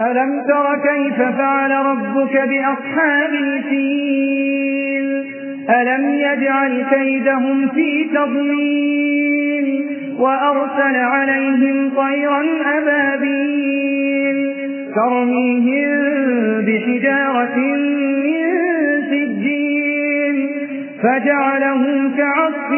ألم تر كيف فعل ربك بأصحاب الفيل؟ ألم يجعل كيدهم في تضليل وأرسل عليهم طيرا أبابيل ترميهم بحجارة من سجين فجعلهم كعصف